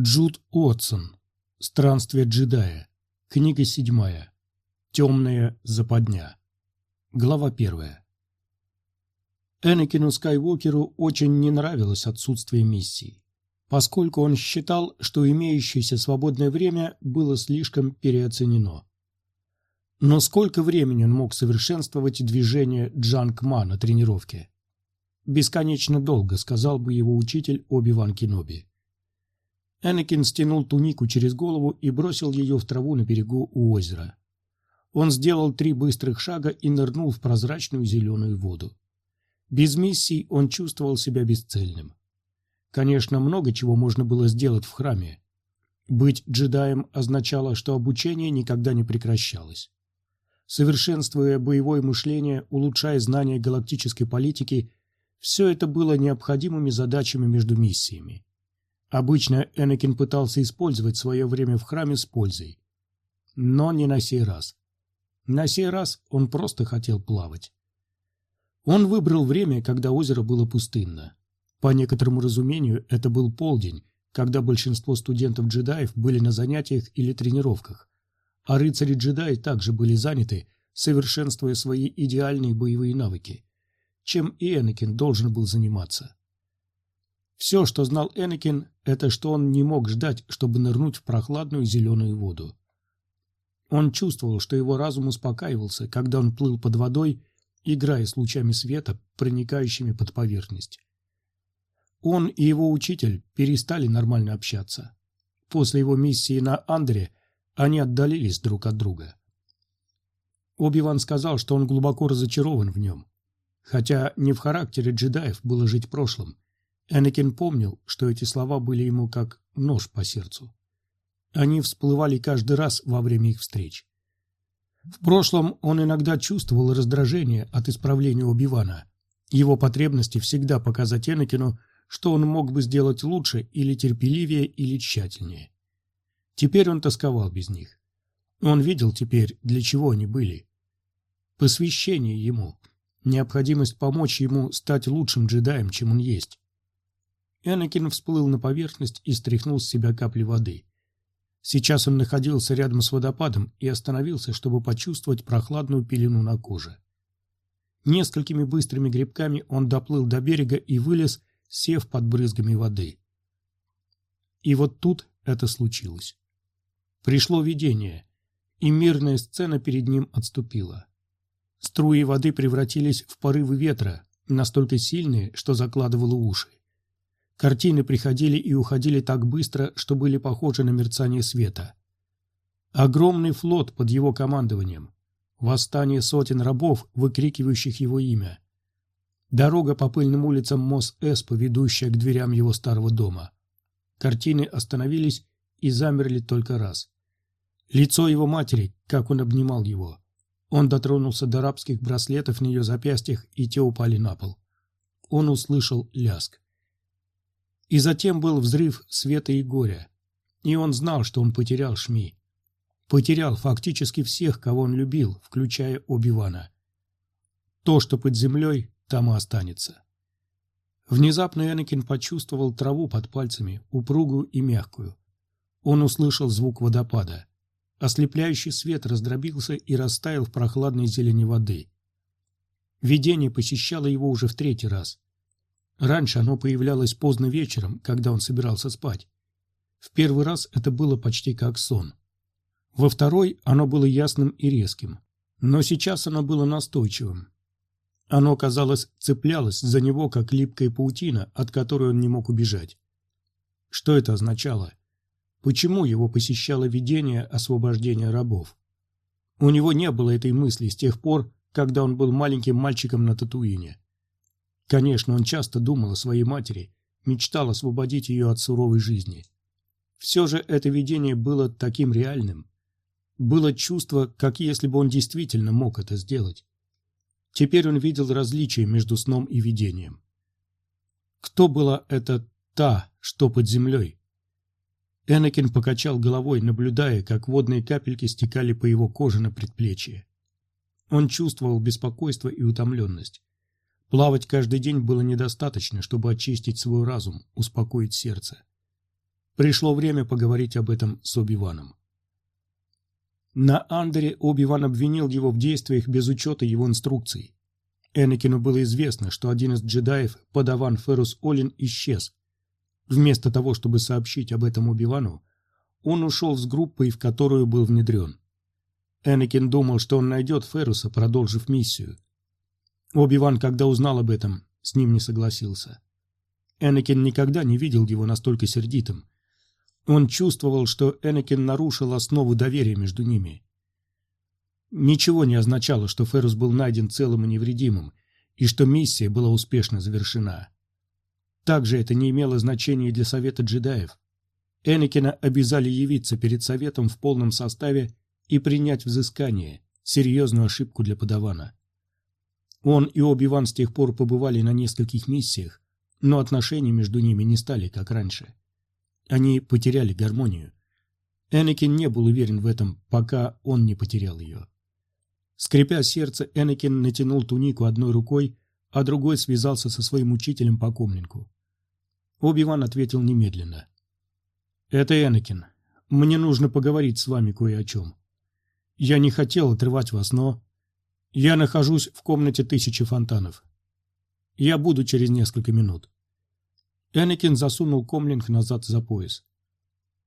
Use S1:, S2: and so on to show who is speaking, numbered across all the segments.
S1: Джуд Уотсон. Странствие джедая. Книга седьмая. Темная западня. Глава первая. Энакину Скайуокеру очень не нравилось отсутствие миссии, поскольку он считал, что имеющееся свободное время было слишком переоценено. Но сколько времени он мог совершенствовать движение Джанг-Ма на тренировке? Бесконечно долго, сказал бы его учитель Оби-Ван Кеноби. Энакин стянул тунику через голову и бросил ее в траву на берегу у озера. Он сделал три быстрых шага и нырнул в прозрачную зеленую воду. Без миссий он чувствовал себя бесцельным. Конечно, много чего можно было сделать в храме. Быть джедаем означало, что обучение никогда не прекращалось. Совершенствуя боевое мышление, улучшая знания галактической политики, все это было необходимыми задачами между миссиями. Обычно Энакин пытался использовать свое время в храме с пользой. Но не на сей раз. На сей раз он просто хотел плавать. Он выбрал время, когда озеро было пустынно. По некоторому разумению, это был полдень, когда большинство студентов-джедаев были на занятиях или тренировках, а рыцари-джедаи также были заняты, совершенствуя свои идеальные боевые навыки, чем и Энакин должен был заниматься. Все, что знал Энакин, это что он не мог ждать, чтобы нырнуть в прохладную зеленую воду. Он чувствовал, что его разум успокаивался, когда он плыл под водой, играя с лучами света, проникающими под поверхность. Он и его учитель перестали нормально общаться. После его миссии на Андре они отдалились друг от друга. Оби-Ван сказал, что он глубоко разочарован в нем. Хотя не в характере джедаев было жить прошлым, Энакин помнил, что эти слова были ему как нож по сердцу. Они всплывали каждый раз во время их встреч. В прошлом он иногда чувствовал раздражение от исправления Оби-Вана. Его потребности всегда показать Энакину, что он мог бы сделать лучше или терпеливее, или тщательнее. Теперь он тосковал без них. Он видел теперь, для чего они были. Посвящение ему, необходимость помочь ему стать лучшим джедаем, чем он есть. Энакин всплыл на поверхность и стряхнул с себя капли воды. Сейчас он находился рядом с водопадом и остановился, чтобы почувствовать прохладную пелену на коже. Несколькими быстрыми грибками он доплыл до берега и вылез, сев под брызгами воды. И вот тут это случилось. Пришло видение, и мирная сцена перед ним отступила. Струи воды превратились в порывы ветра, настолько сильные, что закладывало уши. Картины приходили и уходили так быстро, что были похожи на мерцание света. Огромный флот под его командованием. Восстание сотен рабов, выкрикивающих его имя. Дорога по пыльным улицам Мос-Эспо, ведущая к дверям его старого дома. Картины остановились и замерли только раз. Лицо его матери, как он обнимал его. Он дотронулся до рабских браслетов на ее запястьях, и те упали на пол. Он услышал ляск. И затем был взрыв света и горя. И он знал, что он потерял Шми. Потерял фактически всех, кого он любил, включая Оби-Вана. То, что под землей, там и останется. Внезапно Энакин почувствовал траву под пальцами, упругую и мягкую. Он услышал звук водопада. Ослепляющий свет раздробился и растаял в прохладной зелени воды. Видение посещало его уже в третий раз. Раньше оно появлялось поздно вечером, когда он собирался спать. В первый раз это было почти как сон. Во второй оно было ясным и резким. Но сейчас оно было настойчивым. Оно, казалось, цеплялось за него, как липкая паутина, от которой он не мог убежать. Что это означало? Почему его посещало видение освобождения рабов? У него не было этой мысли с тех пор, когда он был маленьким мальчиком на Татуине. Конечно, он часто думал о своей матери, мечтал освободить ее от суровой жизни. Все же это видение было таким реальным. Было чувство, как если бы он действительно мог это сделать. Теперь он видел различия между сном и видением. Кто была эта «та», что под землей? Энакин покачал головой, наблюдая, как водные капельки стекали по его коже на предплечье. Он чувствовал беспокойство и утомленность. Плавать каждый день было недостаточно, чтобы очистить свой разум, успокоить сердце. Пришло время поговорить об этом с Оби-Ваном. На Андере Оби-Ван обвинил его в действиях без учета его инструкций. Энакину было известно, что один из джедаев, подаван Ферус Олин, исчез. Вместо того, чтобы сообщить об этом Оби-Вану, он ушел с группой, в которую был внедрен. Энакин думал, что он найдет Феруса, продолжив миссию. Оби-Ван, когда узнал об этом, с ним не согласился. Энакин никогда не видел его настолько сердитым. Он чувствовал, что Энакин нарушил основу доверия между ними. Ничего не означало, что Ферус был найден целым и невредимым, и что миссия была успешно завершена. Также это не имело значения для Совета джедаев. Энакина обязали явиться перед Советом в полном составе и принять взыскание, серьезную ошибку для подавана. Он и Оби-Ван с тех пор побывали на нескольких миссиях, но отношения между ними не стали, как раньше. Они потеряли гармонию. Энакин не был уверен в этом, пока он не потерял ее. Скрипя сердце, Энакин натянул тунику одной рукой, а другой связался со своим учителем по комлинку. Оби-Ван ответил немедленно. «Это Энакин. Мне нужно поговорить с вами кое о чем. Я не хотел отрывать вас, но... Я нахожусь в комнате тысячи фонтанов. Я буду через несколько минут. Энакин засунул комлинг назад за пояс.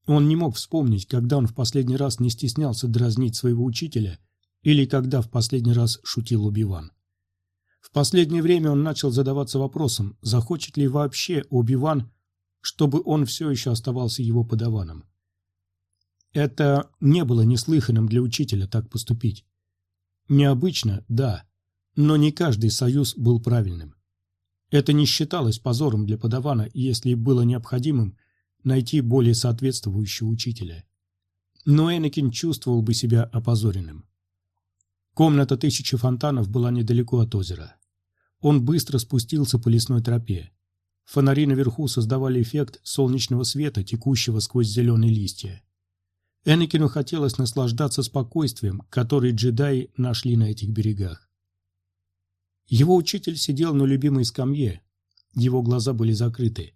S1: Он не мог вспомнить, когда он в последний раз не стеснялся дразнить своего учителя или когда в последний раз шутил Убиван. В последнее время он начал задаваться вопросом, захочет ли вообще Убиван, чтобы он все еще оставался его подаваном. Это не было неслыханным для учителя так поступить. Необычно, да, но не каждый союз был правильным. Это не считалось позором для подавана, если было необходимым найти более соответствующего учителя. Но Энакин чувствовал бы себя опозоренным. Комната тысячи фонтанов была недалеко от озера. Он быстро спустился по лесной тропе. Фонари наверху создавали эффект солнечного света, текущего сквозь зеленые листья. Энакину хотелось наслаждаться спокойствием, который джедаи нашли на этих берегах. Его учитель сидел на любимой скамье. Его глаза были закрыты.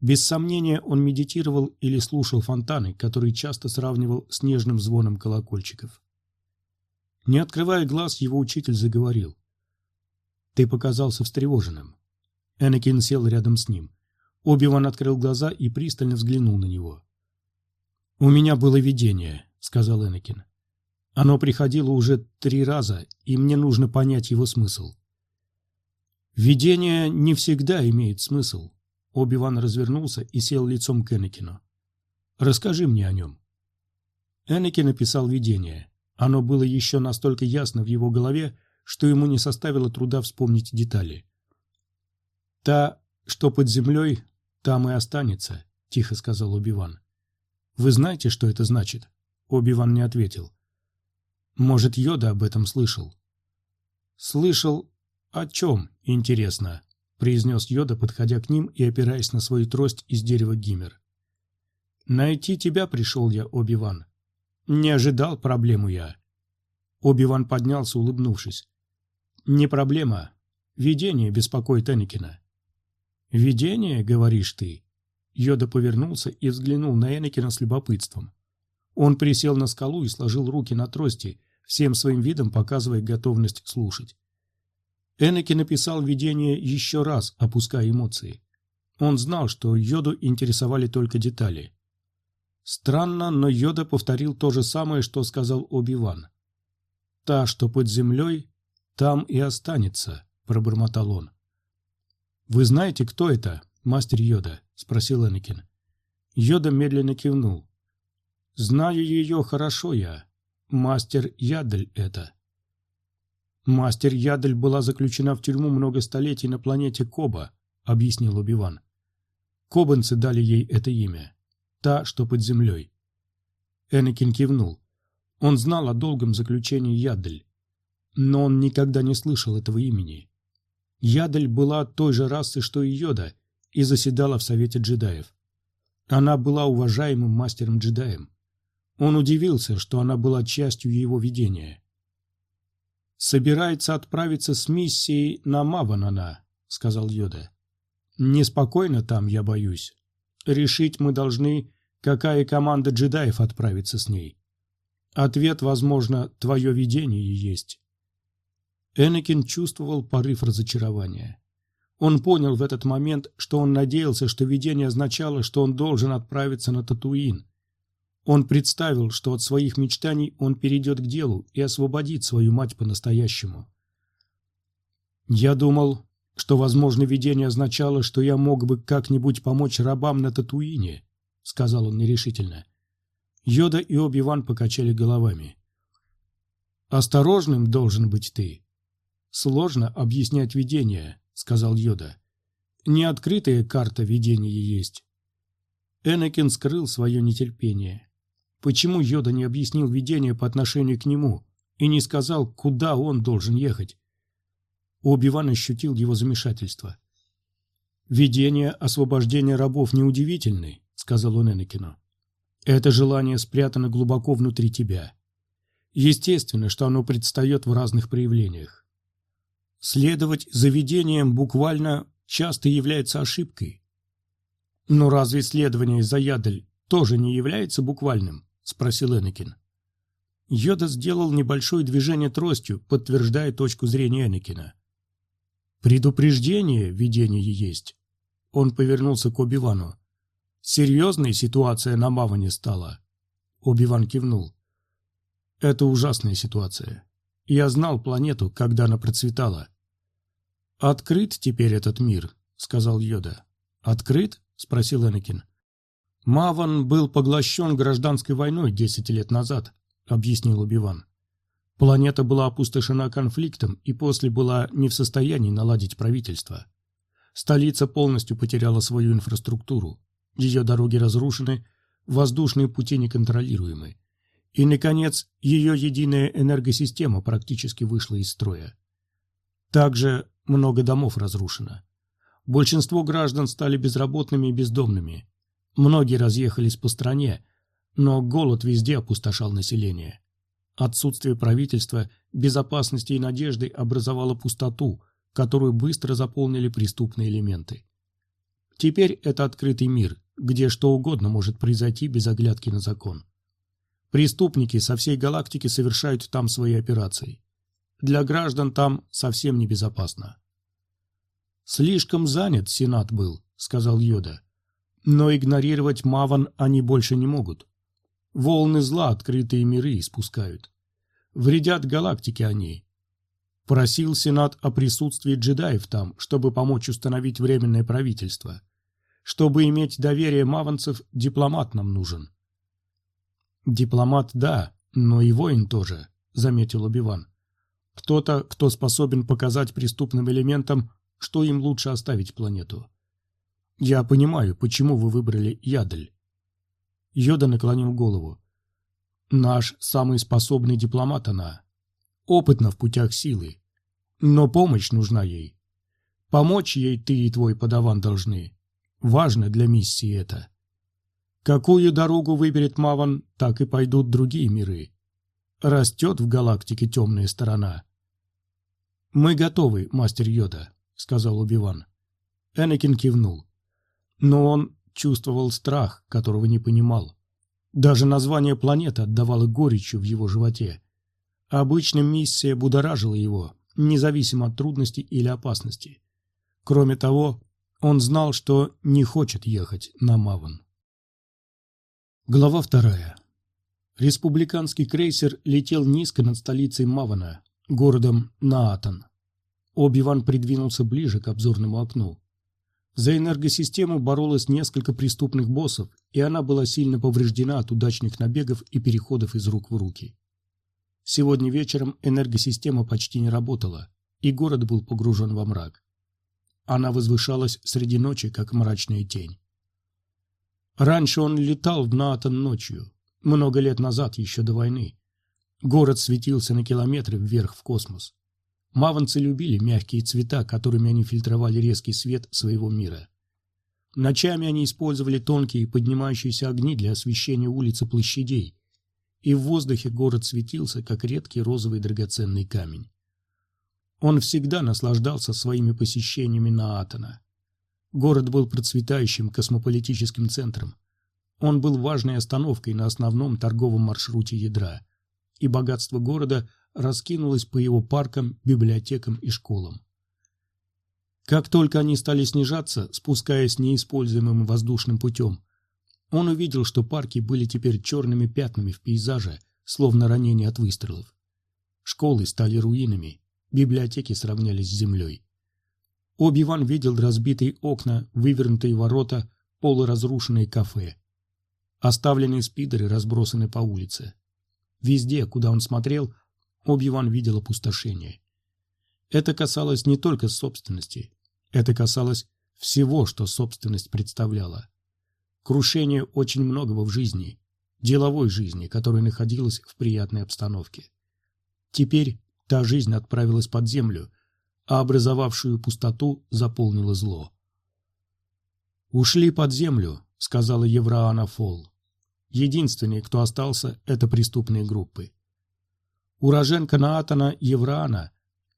S1: Без сомнения, он медитировал или слушал фонтаны, которые часто сравнивал с нежным звоном колокольчиков. Не открывая глаз, его учитель заговорил. «Ты показался встревоженным». Энакин сел рядом с ним. Оби-Ван открыл глаза и пристально взглянул на него. «У меня было видение», — сказал Энакин. «Оно приходило уже три раза, и мне нужно понять его смысл». «Видение не всегда имеет смысл», — Оби-Ван развернулся и сел лицом к Энакину. «Расскажи мне о нем». Энакин написал видение. Оно было еще настолько ясно в его голове, что ему не составило труда вспомнить детали. «Та, что под землей, там и останется», — тихо сказал Оби-Ван. Вы знаете, что это значит? Оби-Ван не ответил. Может, Йода об этом слышал? Слышал о чем, интересно, произнес Йода, подходя к ним и опираясь на свою трость из дерева гиммер. Найти тебя пришел я, Оби-Ван. Не ожидал проблему я. Оби-Ван поднялся, улыбнувшись. Не проблема. Видение беспокоит Энакина. Видение, говоришь ты? Йода повернулся и взглянул на Энакина с любопытством. Он присел на скалу и сложил руки на трости, всем своим видом показывая готовность слушать. Энакин написал видение еще раз, опуская эмоции. Он знал, что Йоду интересовали только детали. Странно, но Йода повторил то же самое, что сказал Оби-Ван. «Та, что под землей, там и останется», — пробормотал он. «Вы знаете, кто это, мастер Йода?» — спросил Энакин. Йода медленно кивнул. «Знаю ее хорошо я. Мастер Ядль это». «Мастер Ядль была заключена в тюрьму много столетий на планете Коба», — объяснил Убиван. «Кобанцы дали ей это имя. Та, что под землей». Энакин кивнул. Он знал о долгом заключении Ядль, но он никогда не слышал этого имени. Ядль была той же расы, что и Йода, и заседала в Совете джедаев. Она была уважаемым мастером-джедаем. Он удивился, что она была частью его видения. «Собирается отправиться с миссией на Маванана», — сказал Йода. «Неспокойно там, я боюсь. Решить мы должны, какая команда джедаев отправится с ней. Ответ, возможно, твое видение есть. Энакин чувствовал порыв разочарования. Он понял в этот момент, что он надеялся, что видение означало, что он должен отправиться на Татуин. Он представил, что от своих мечтаний он перейдет к делу и освободит свою мать по-настоящему. «Я думал, что, возможно, видение означало, что я мог бы как-нибудь помочь рабам на Татуине», — сказал он нерешительно. Йода и Оби-Ван покачали головами. «Осторожным должен быть ты. Сложно объяснять видение», — сказал Йода. «Неоткрытая карта видения есть». Энакин скрыл свое нетерпение. Почему Йода не объяснил видение по отношению к нему и не сказал, куда он должен ехать? Оби-Ван ощутил его замешательство. «Видение освобождения рабов неудивительны», — сказал он Энакину. «Это желание спрятано глубоко внутри тебя. Естественно, что оно предстает в разных проявлениях. Следовать за видением буквально часто является ошибкой. «Но разве следование за Ядль тоже не является буквальным?» — спросил Энакин. Йода сделал небольшое движение тростью, подтверждая точку зрения Энакина. Предупреждение видение есть. Он повернулся к Оби-Вану. Серьезная ситуация на Маване стала. Оби-Ван кивнул. Это ужасная ситуация. Я знал планету, когда она процветала. Открыт теперь этот мир, сказал Йода. Открыт? спросил Энакин. Маван был поглощен гражданской войной десять лет назад, объяснил Оби-Ван. Планета была опустошена конфликтом и после была не в состоянии наладить правительство. Столица полностью потеряла свою инфраструктуру. Ее дороги разрушены, воздушные пути неконтролируемы. И, наконец, ее единая энергосистема практически вышла из строя. Также много домов разрушено. Большинство граждан стали безработными и бездомными. Многие разъехались по стране, но голод везде опустошал население. Отсутствие правительства, безопасности и надежды образовало пустоту, которую быстро заполнили преступные элементы. Теперь это открытый мир, где что угодно может произойти без оглядки на закон. Преступники со всей галактики совершают там свои операции. Для граждан там совсем небезопасно. «Слишком занят Сенат был», — сказал Йода. «Но игнорировать Маван они больше не могут. Волны зла открытые миры испускают. Вредят галактике они. Просил Сенат о присутствии джедаев там, чтобы помочь установить временное правительство. Чтобы иметь доверие маванцев, дипломат нам нужен. Дипломат, да, но и воин тоже, заметил Убиван. Кто-то, кто способен показать преступным элементам, что им лучше оставить планету. Я понимаю, почему вы выбрали Ядль. Йода наклонил голову. «Наш самый способный дипломат она. Опытна в путях силы. Но помощь нужна ей. Помочь ей ты и твой подаван должны. Важно для миссии это. Какую дорогу выберет Маван, так и пойдут другие миры. Растет в галактике темная сторона». «Мы готовы, мастер Йода», — сказал Убиван. Энакин кивнул. Но он чувствовал страх, которого не понимал. Даже название планеты отдавало горечью в его животе. Обычно миссия будоражила его, независимо от трудностей или опасности. Кроме того, он знал, что не хочет ехать на Маван. Глава вторая. Республиканский крейсер летел низко над столицей Мавана, городом Наатан. Оби-Ван придвинулся ближе к обзорному окну. За энергосистему боролось несколько преступных боссов, и она была сильно повреждена от удачных набегов и переходов из рук в руки. Сегодня вечером энергосистема почти не работала, и город был погружен во мрак. Она возвышалась среди ночи, как мрачная тень. Раньше он летал в Наатон ночью, много лет назад, еще до войны. Город светился на километры вверх в космос. Маванцы любили мягкие цвета, которыми они фильтровали резкий свет своего мира. Ночами они использовали тонкие поднимающиеся огни для освещения улиц и площадей, и в воздухе город светился, как редкий розовый драгоценный камень. Он всегда наслаждался своими посещениями на. Город был процветающим космополитическим центром. Он был важной остановкой на основном торговом маршруте ядра, и богатство города раскинулось по его паркам, библиотекам и школам. Как только они стали снижаться, спускаясь неиспользуемым воздушным путем, он увидел, что парки были теперь черными пятнами в пейзаже, словно ранения от выстрелов. Школы стали руинами, библиотеки сравнялись с землей. Оби-Ван видел разбитые окна, вывернутые ворота, полуразрушенные кафе. Оставленные спидеры разбросаны по улице. Везде, куда он смотрел, Оби-Ван видел опустошение. Это касалось не только собственности, это касалось всего, что собственность представляла. Крушение очень многого в жизни, деловой жизни, которая находилась в приятной обстановке. Теперь та жизнь отправилась под землю, а образовавшую пустоту заполнило зло. «Ушли под землю», — сказала Евраана Фолл. Единственные, кто остался, это преступные группы. Уроженка Наатана Евраана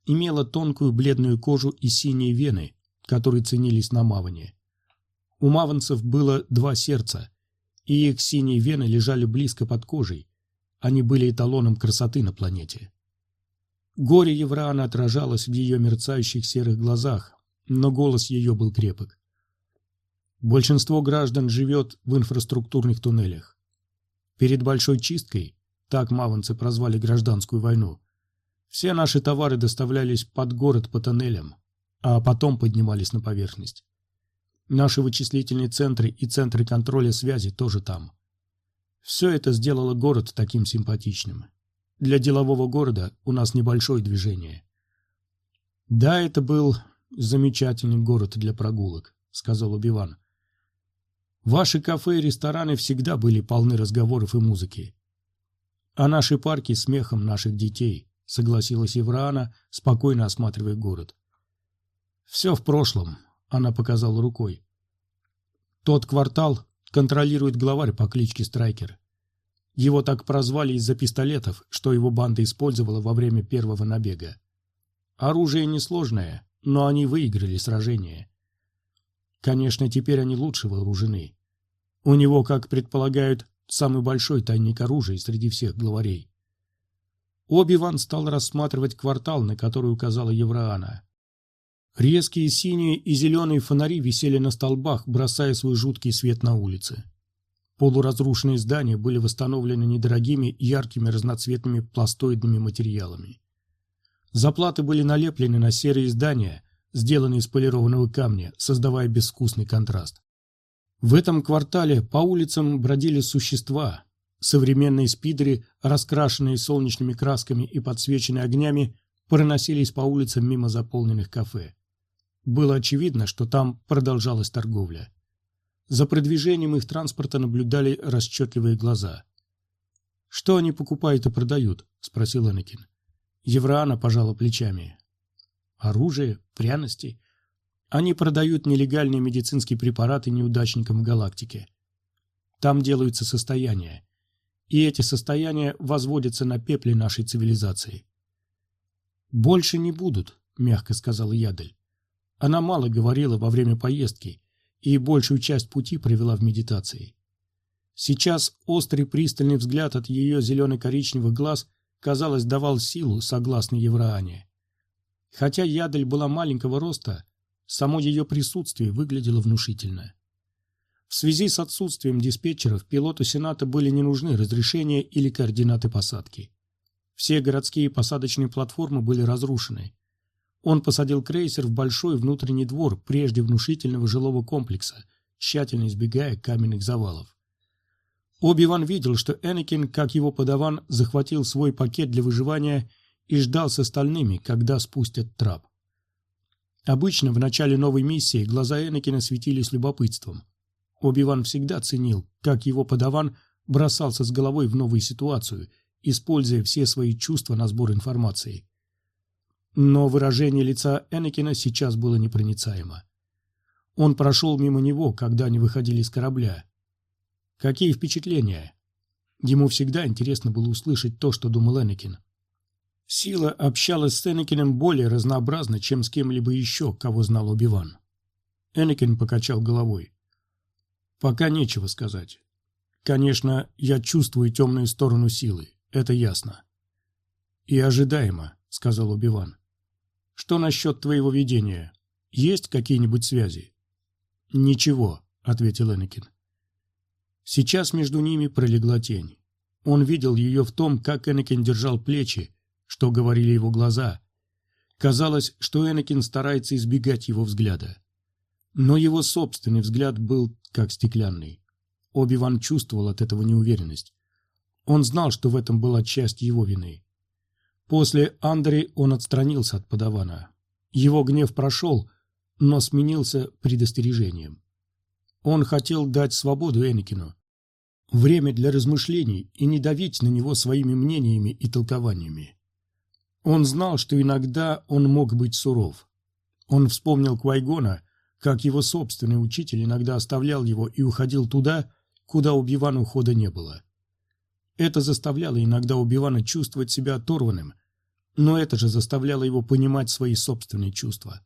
S1: имела тонкую бледную кожу и синие вены, которые ценились на Маване. У маванцев было два сердца, и их синие вены лежали близко под кожей. Они были эталоном красоты на планете. Горе Евраана отражалось в ее мерцающих серых глазах, но голос ее был крепок. Большинство граждан живет в инфраструктурных туннелях. Перед большой чисткой, так маванцы прозвали гражданскую войну, все наши товары доставлялись под город по тоннелям, а потом поднимались на поверхность. Наши вычислительные центры и центры контроля связи тоже там. Все это сделало город таким симпатичным. Для делового города у нас небольшое движение. Да, это был замечательный город для прогулок, сказал Убиван. Ваши кафе и рестораны всегда были полны разговоров и музыки. А наши парки смехом наших детей, согласилась Евраана, спокойно осматривая город. Все в прошлом, она показала рукой. Тот квартал контролирует главарь по кличке Страйкер. Его так прозвали из-за пистолетов, что его банда использовала во время первого набега. Оружие несложное, но они выиграли сражение. Конечно, теперь они лучше вооружены. У него, как предполагают, самый большой тайник оружия среди всех главарей. Оби-Ван стал рассматривать квартал, на который указала Евраана. Резкие синие и зеленые фонари висели на столбах, бросая свой жуткий свет на улицы. Полуразрушенные здания были восстановлены недорогими, яркими разноцветными пластоидными материалами. Заплаты были налеплены на серые здания, сделанные из полированного камня, создавая безвкусный контраст. В этом квартале по улицам бродили существа. Современные спидеры, раскрашенные солнечными красками и подсвеченные огнями, проносились по улицам мимо заполненных кафе. Было очевидно, что там продолжалась торговля. За продвижением их транспорта наблюдали расчетливые глаза. «Что они покупают и продают?» – спросил Энакин. Евраана пожала плечами. «Оружие, пряности. Они продают нелегальные медицинские препараты неудачникам в галактике. Там делаются состояния. И эти состояния возводятся на пепле нашей цивилизации. «Больше не будут», – мягко сказала Ядель. Она мало говорила во время поездки и большую часть пути провела в медитации. Сейчас острый пристальный взгляд от ее зелено-коричневых глаз, казалось, давал силу, согласно Евраане. Хотя Ядель была маленького роста, само ее присутствие выглядело внушительно. В связи с отсутствием диспетчеров пилоту Сената были не нужны разрешения или координаты посадки. Все городские посадочные платформы были разрушены, он посадил крейсер в большой внутренний двор прежде внушительного жилого комплекса, тщательно избегая каменных завалов. Оби-Ван видел, что Энакин, как его подаван, захватил свой пакет для выживания и ждал с остальными, когда спустят трап. Обычно в начале новой миссии глаза Энакина светились любопытством. Оби-Ван всегда ценил, как его подаван бросался с головой в новую ситуацию, используя все свои чувства на сбор информации. Но выражение лица Энакина сейчас было непроницаемо. Он прошел мимо него, когда они выходили из корабля. Какие впечатления? Ему всегда интересно было услышать то, что думал Энакин. Сила общалась с Энакином более разнообразно, чем с кем-либо еще, кого знал Убиван. Энакин покачал головой. «Пока нечего сказать. Конечно, я чувствую темную сторону силы, это ясно. И ожидаемо, сказал Убиван. Что насчет твоего видения? Есть какие-нибудь связи? Ничего, ответил Энакин. Сейчас между ними пролегла тень. Он видел ее в том, как Энакин держал плечи, что говорили его глаза. Казалось, что Энакин старается избегать его взгляда. Но его собственный взгляд был как стеклянный. Оби-Ван чувствовал от этого неуверенность. Он знал, что в этом была часть его вины. После Андре он отстранился от подавана. Его гнев прошел, но сменился предостережением. Он хотел дать свободу Энакину, время для размышлений и не давить на него своими мнениями и толкованиями. Он знал, что иногда он мог быть суров. Он вспомнил Квайгона, как его собственный учитель иногда оставлял его и уходил туда, куда у Бивана ухода не было. Это заставляло иногда Убивана чувствовать себя оторванным, но это же заставляло его понимать свои собственные чувства.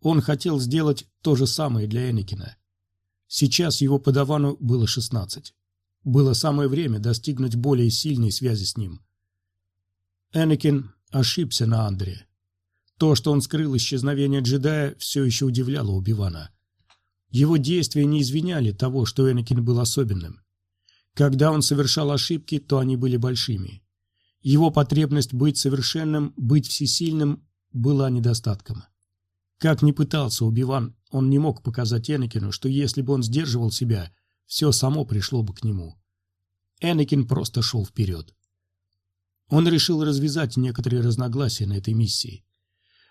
S1: Он хотел сделать то же самое для Энакина. Сейчас его подавану было шестнадцать. Было самое время достигнуть более сильной связи с ним. Энакин ошибся на Андре. То, что он скрыл исчезновение джедая, все еще удивляло Убивана. Его действия не извиняли того, что Энакин был особенным. Когда он совершал ошибки, то они были большими. Его потребность быть совершенным, быть всесильным, была недостатком. Как ни пытался Убиван, он не мог показать Энакину, что если бы он сдерживал себя, все само пришло бы к нему. Энакин просто шел вперед. Он решил развязать некоторые разногласия на этой миссии.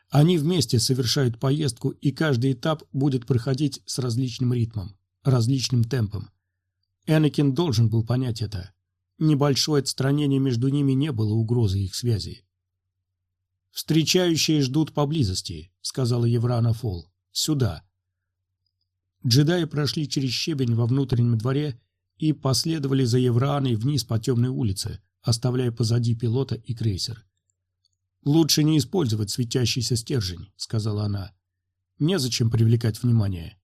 S1: Они вместе совершают поездку, и каждый этап будет проходить с различным ритмом, различным темпом. Энакин должен был понять это. Небольшое отстранение между ними не было угрозой их связи. «Встречающие ждут поблизости», — сказала Еврана Фол. «Сюда». Джедаи прошли через щебень во внутреннем дворе и последовали за Евраной вниз по темной улице, оставляя позади пилота и крейсер. «Лучше не использовать светящийся стержень», — сказала она. «Незачем привлекать внимание.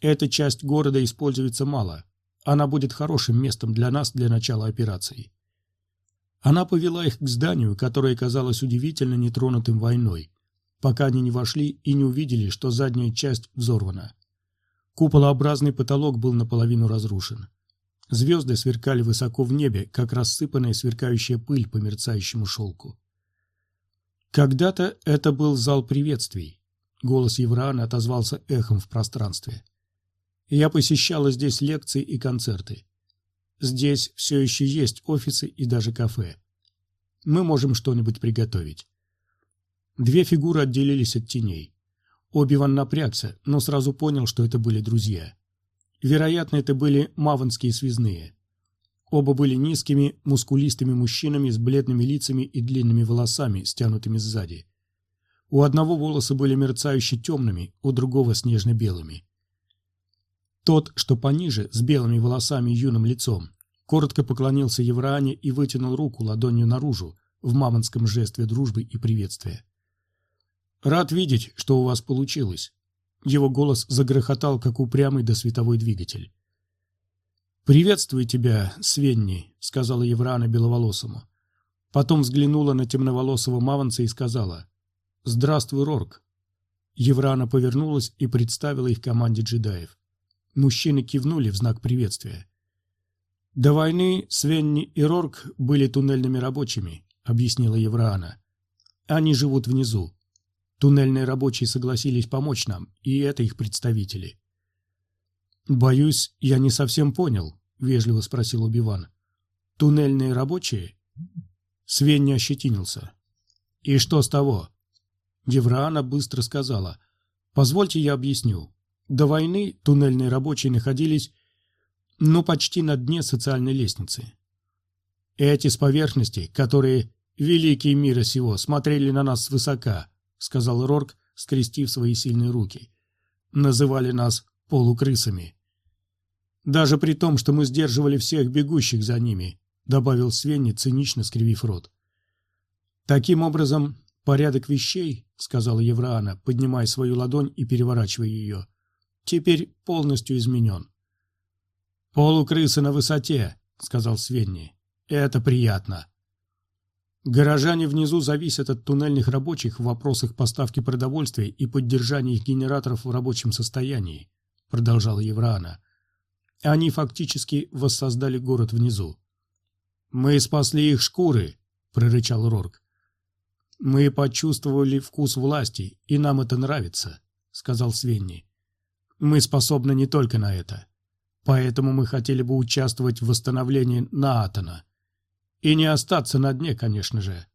S1: Эта часть города используется мало. Она будет хорошим местом для нас для начала операции». Она повела их к зданию, которое казалось удивительно нетронутым войной, пока они не вошли и не увидели, что задняя часть взорвана. Куполообразный потолок был наполовину разрушен. Звезды сверкали высоко в небе, как рассыпанная сверкающая пыль по мерцающему шелку. Когда-то это был зал приветствий. Голос Евраана отозвался эхом в пространстве. Я посещала здесь лекции и концерты. Здесь все еще есть офисы и даже кафе. Мы можем что-нибудь приготовить. Две фигуры отделились от теней. Оби-Ван напрягся, но сразу понял, что это были друзья. Вероятно, это были маванские связные. Оба были низкими, мускулистыми мужчинами с бледными лицами и длинными волосами, стянутыми сзади. У одного волосы были мерцающе темными, у другого снежно-белыми. Тот, что пониже, с белыми волосами и юным лицом, коротко поклонился Евраане и вытянул руку ладонью наружу в мамонском жесте дружбы и приветствия. «Рад видеть, что у вас получилось». Его голос загрохотал, как упрямый досветовой двигатель. «Приветствую тебя, Свенни», — сказала Еврана беловолосому. Потом взглянула на темноволосого маванца и сказала «Здравствуй, Рорк». Еврана повернулась и представила их команде джедаев. Мужчины кивнули в знак приветствия. «До войны Свенни и Рорк были туннельными рабочими», — объяснила Евраана. «Они живут внизу. Туннельные рабочие согласились помочь нам, и это их представители. «Боюсь, я не совсем понял», — вежливо спросил Убиван. «Туннельные рабочие?» Свен не ощетинился. «И что с того?» Евраана быстро сказала. «Позвольте я объясню. До войны туннельные рабочие находились, ну, почти на дне социальной лестницы. Эти с поверхности, которые, великие мира сего, смотрели на нас свысока, — сказал Рорк, скрестив свои сильные руки. Называли нас полукрысами. Даже при том, что мы сдерживали всех бегущих за ними, добавил Свенни, цинично скривив рот. Таким образом, порядок вещей, сказала Евраана, поднимая свою ладонь и переворачивая ее, теперь полностью изменен. «Полукрысы на высоте», — сказал Свенни. «Это приятно». Горожане внизу зависят от туннельных рабочих в вопросах поставки продовольствия и поддержания их генераторов в рабочем состоянии, продолжала Евраана. Они фактически воссоздали город внизу. Мы спасли их шкуры, прорычал Рорк. Мы почувствовали вкус власти, и нам это нравится, сказал Свенни. Мы способны не только на это. Поэтому мы хотели бы участвовать в восстановлении Наатона. И не остаться на дне, конечно же.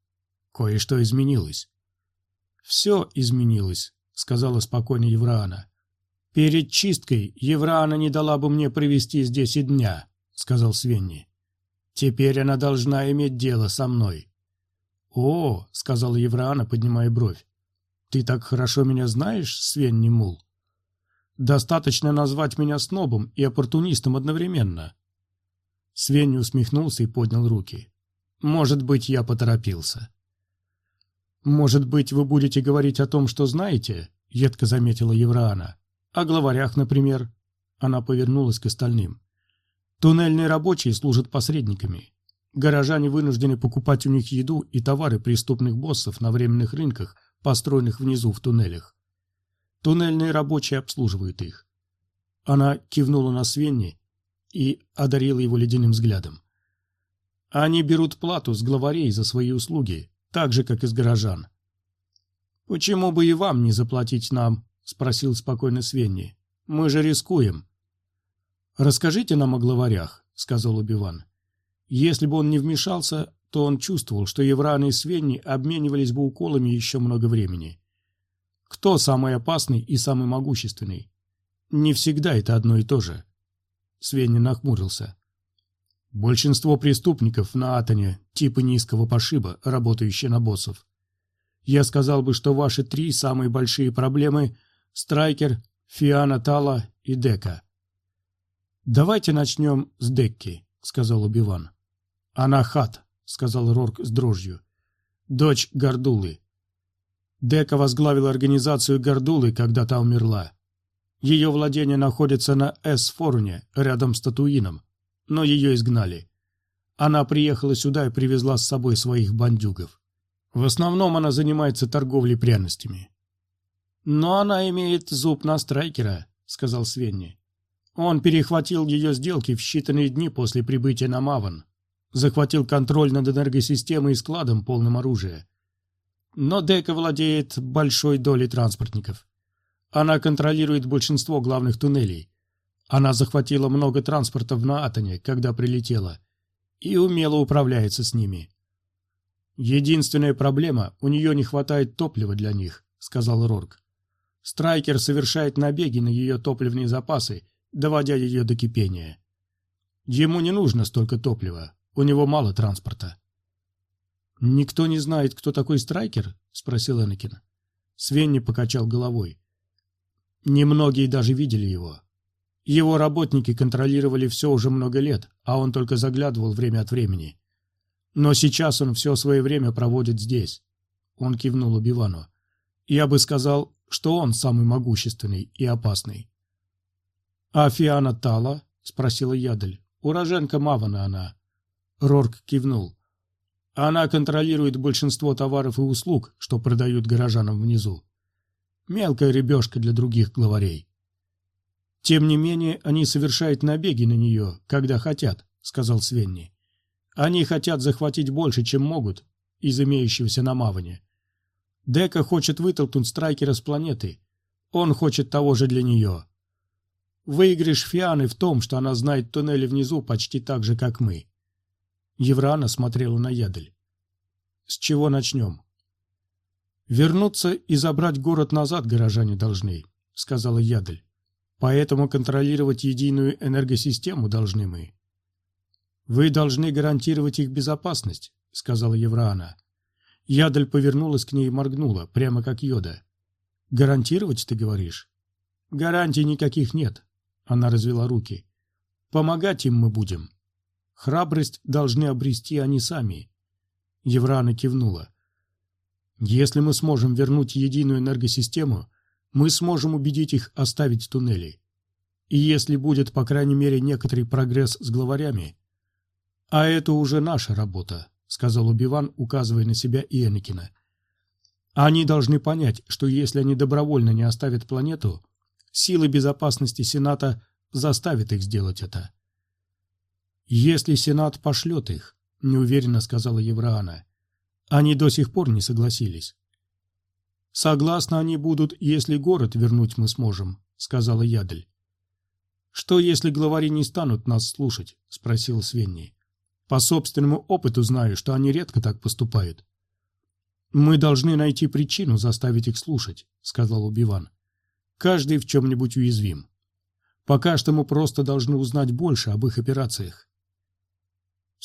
S1: Кое-что изменилось. «Все изменилось», — сказала спокойно Евраана. «Перед чисткой Евраана не дала бы мне провести здесь и дня», — сказал Свенни. «Теперь она должна иметь дело со мной». «О», — сказала Евраана, поднимая бровь, — «ты так хорошо меня знаешь, Свенни Мул?» «Достаточно назвать меня снобом и оппортунистом одновременно». Свенни усмехнулся и поднял руки. Может быть, я поторопился. «Может быть, вы будете говорить о том, что знаете?» — едко заметила Евраана. «О главарях, например». Она повернулась к остальным. «Туннельные рабочие служат посредниками. Горожане вынуждены покупать у них еду и товары преступных боссов на временных рынках, построенных внизу в туннелях. Туннельные рабочие обслуживают их». Она кивнула на Свенни и одарила его ледяным взглядом. Они берут плату с главарей за свои услуги, так же, как и с горожан. «Почему бы и вам не заплатить нам?» — спросил спокойно Свенни. «Мы же рискуем». «Расскажите нам о главарях», — сказал Убиван. Если бы он не вмешался, то он чувствовал, что Евран и Свенни обменивались бы уколами еще много времени. Кто самый опасный и самый могущественный? Не всегда это одно и то же. Свенни нахмурился. Большинство преступников на Атоне – типы низкого пошиба, работающие на боссов. Я сказал бы, что ваши три самые большие проблемы – Страйкер, Фиана Тала и Дека. «Давайте начнем с Декки», – сказал Убиван. «Она хат», – сказал Рорк с дрожью. «Дочь Гордулы». Дека возглавила организацию Гордулы, когда та умерла. Ее владения находятся на Эс-Форуне, рядом с Татуином но ее изгнали. Она приехала сюда и привезла с собой своих бандюгов. В основном она занимается торговлей пряностями. «Но она имеет зуб на страйкера», — сказал Свенни. Он перехватил ее сделки в считанные дни после прибытия на Маван. Захватил контроль над энергосистемой и складом, полным оружия. Но Дека владеет большой долей транспортников. Она контролирует большинство главных туннелей. Она захватила много транспорта в Наатоне, когда прилетела, и умело управляется с ними. «Единственная проблема – у нее не хватает топлива для них», – сказал Рорк. Страйкер совершает набеги на ее топливные запасы, доводя ее до кипения. Ему не нужно столько топлива, у него мало транспорта. «Никто не знает, кто такой Страйкер?» – спросил Энакин. Свенни покачал головой. Немногие даже видели его. Его работники контролировали все уже много лет, а он только заглядывал время от времени. Но сейчас он все свое время проводит здесь. Он кивнул Убивану. Я бы сказал, что он самый могущественный и опасный. «А Фиана Тала?» — спросила Ядель. «Уроженка Мавана она». Рорк кивнул. «Она контролирует большинство товаров и услуг, что продают горожанам внизу. Мелкая ребешка для других главарей». «Тем не менее, они совершают набеги на нее, когда хотят», — сказал Свенни. «Они хотят захватить больше, чем могут, из имеющегося на. Дека хочет вытолкнуть Страйкера с планеты. Он хочет того же для нее. Выигрыш Фианы в том, что она знает туннели внизу почти так же, как мы». Еврана смотрела на Ядель. «С чего начнем?» «Вернуться и забрать город назад горожане должны», — сказала Ядель. Поэтому контролировать единую энергосистему должны мы. Вы должны гарантировать их безопасность, сказала Евраана. Ядаль повернулась к ней и моргнула, прямо как Йода. Гарантировать, ты говоришь? Гарантий никаких нет. Она развела руки. Помогать им мы будем. Храбрость должны обрести они сами. Еврана кивнула. Если мы сможем вернуть единую энергосистему, мы сможем убедить их оставить туннели. И если будет, по крайней мере, некоторый прогресс с главарями... А это уже наша работа, сказал Убиван, указывая на себя и Энакина. Они должны понять, что если они добровольно не оставят планету, силы безопасности Сената заставят их сделать это. Если Сенат пошлет их, неуверенно сказала Евраана. Они до сих пор не согласились. Согласны они будут, если город вернуть мы сможем, сказала Ядель. Что, если главари не станут нас слушать? спросил Свенни. По собственному опыту знаю, что они редко так поступают. «Мы должны найти причину заставить их слушать», — сказал Убиван. «Каждый в чем-нибудь уязвим. Пока что мы просто должны узнать больше об их операциях».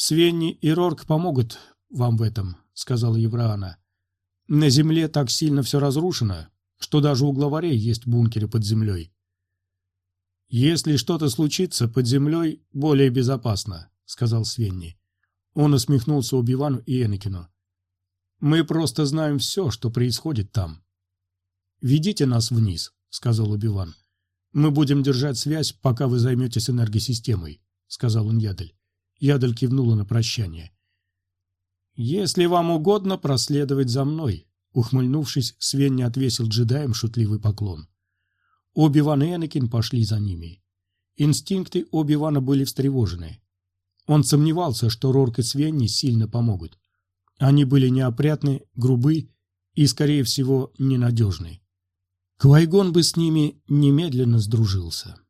S1: «Свенни и Рорк помогут вам в этом», — сказала Евраана. «На земле так сильно все разрушено, что даже у главарей есть бункеры под землей». «Если что-то случится, под землей более безопасно», — сказал Свенни. Он усмехнулся Убивану и Энакину. Мы просто знаем все, что происходит там. «Ведите нас вниз», — сказал Убиван. «Мы будем держать связь, пока вы займетесь энергосистемой», — сказал он Ядель кивнула на прощание. «Если вам угодно проследовать за мной», — ухмыльнувшись, Свенни отвесил джедаям шутливый поклон. Оби-Ван и Энакин пошли за ними. Инстинкты Оби-Вана были встревожены. Он сомневался, что Рорк и Свенни сильно помогут. Они были неопрятны, грубы и, скорее всего, ненадежны. Квайгон бы с ними немедленно сдружился.